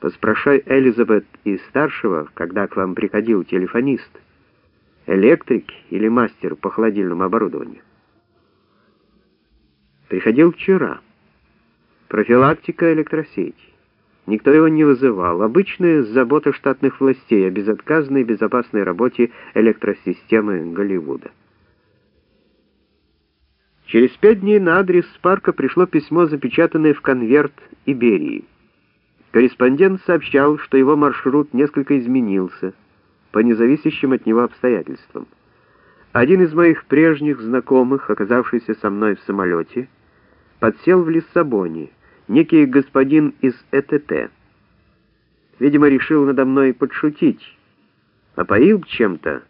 Поспрашай Элизабет и старшего, когда к вам приходил телефонист, электрик или мастер по холодильному оборудованию. Приходил вчера. Профилактика электросети. Никто его не вызывал. Обычная забота штатных властей о безотказной и безопасной работе электросистемы Голливуда. Через пять дней на адрес парка пришло письмо, запечатанное в конверт Иберии. Корреспондент сообщал, что его маршрут несколько изменился по независящим от него обстоятельствам. Один из моих прежних знакомых, оказавшийся со мной в самолете, подсел в Лиссабоне, некий господин из ЭТТ. Видимо, решил надо мной подшутить, опоил чем-то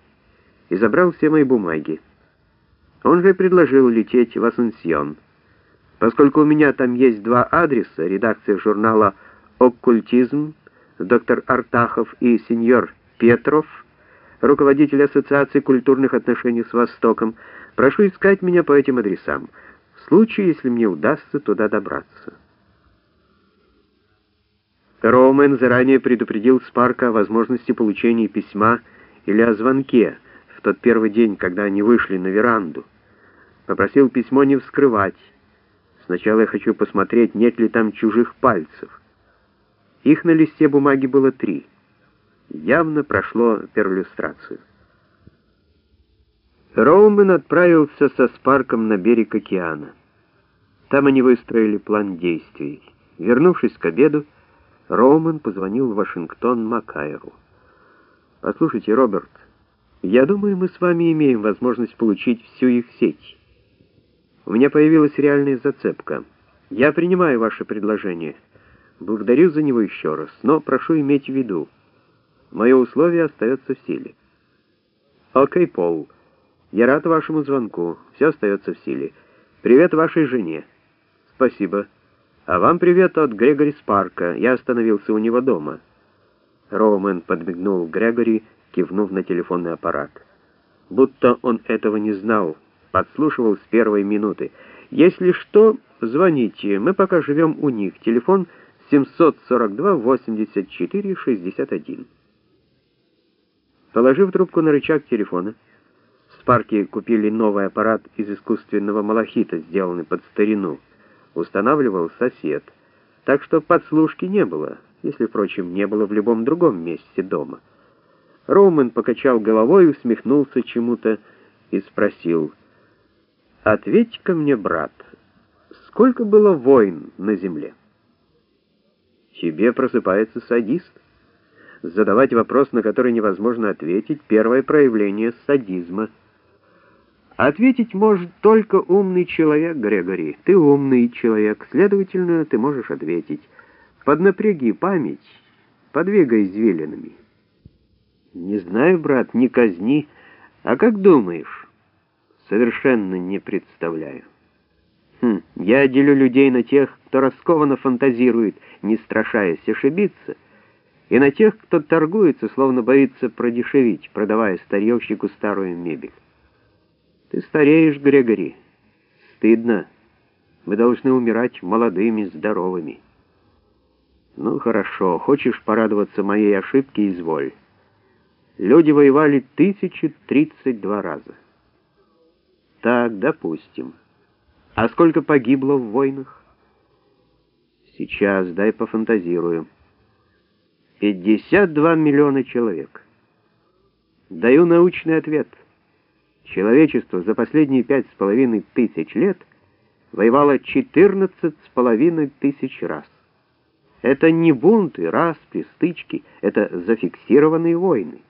и забрал все мои бумаги. Он же предложил лететь в Ассунсьон. Поскольку у меня там есть два адреса, редакция журнала «Оккультизм», доктор Артахов и сеньор Петров, руководитель Ассоциации культурных отношений с Востоком, прошу искать меня по этим адресам, в случае, если мне удастся туда добраться. Роумен заранее предупредил Спарка о возможности получения письма или о звонке, в тот первый день, когда они вышли на веранду. Попросил письмо не вскрывать. Сначала я хочу посмотреть, нет ли там чужих пальцев. Их на листе бумаги было три. Явно прошло перлюстрацию. Роумен отправился со Спарком на берег океана. Там они выстроили план действий. Вернувшись к обеду, Роумен позвонил в Вашингтон Макайру. «Послушайте, Роберт, я думаю, мы с вами имеем возможность получить всю их сеть. У меня появилась реальная зацепка. Я принимаю ваше предложение. Благодарю за него еще раз, но прошу иметь в виду. Мое условие остается в силе. Окей, Пол. Я рад вашему звонку. Все остается в силе. Привет вашей жене. Спасибо. А вам привет от Грегори Спарка. Я остановился у него дома. Роумен подмигнул Грегори, кивнув на телефонный аппарат. Будто он этого не знал, подслушивал с первой минуты. «Если что, звоните, мы пока живем у них. Телефон 742-84-61». Положив трубку на рычаг телефона, Спарки купили новый аппарат из искусственного малахита, сделанный под старину. Устанавливал сосед. Так что подслушки не было, если, впрочем, не было в любом другом месте дома. Роумен покачал головой, усмехнулся чему-то и спросил, «Ответь-ка мне, брат, сколько было войн на земле?» Тебе просыпается садист. Задавать вопрос, на который невозможно ответить, первое проявление садизма. Ответить может только умный человек, Грегори. Ты умный человек, следовательно, ты можешь ответить. Поднапряги память, подвигай извилинами. Не знаю, брат, не казни. А как думаешь? Совершенно не представляю. Хм, я делю людей на тех, кто раскованно фантазирует, не страшаясь ошибиться, и на тех, кто торгуется, словно боится продешевить, продавая старьевщику старую мебель. Ты стареешь, Грегори. Стыдно. Мы должны умирать молодыми, здоровыми. Ну, хорошо, хочешь порадоваться моей ошибке, изволь. Люди воевали 1032 раза. Так, допустим. А сколько погибло в войнах? Сейчас, дай пофантазирую. 52 миллиона человек. Даю научный ответ. Человечество за последние пять с половиной тысяч лет воевало 14 с половиной тысяч раз. Это не бунты, распри, стычки, это зафиксированные войны.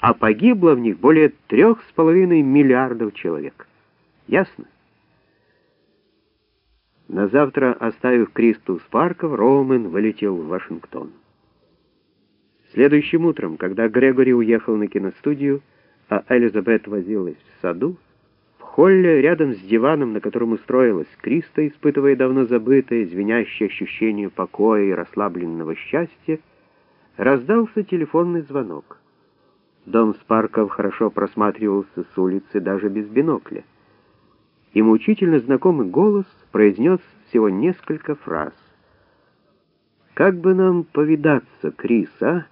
А погибло в них более трех с половиной миллиардов человек. Ясно? На завтра, оставив Кристус Парков, Роумен вылетел в Вашингтон. Следующим утром, когда Грегори уехал на киностудию, а Элизабет возилась в саду, в холле рядом с диваном, на котором устроилась Криста, испытывая давно забытое, звенящее ощущение покоя и расслабленного счастья, раздался телефонный звонок. Дом Спарков хорошо просматривался с улицы даже без бинокля и мучительно знакомый голос произнес всего несколько фраз. «Как бы нам повидаться, Крис, а?»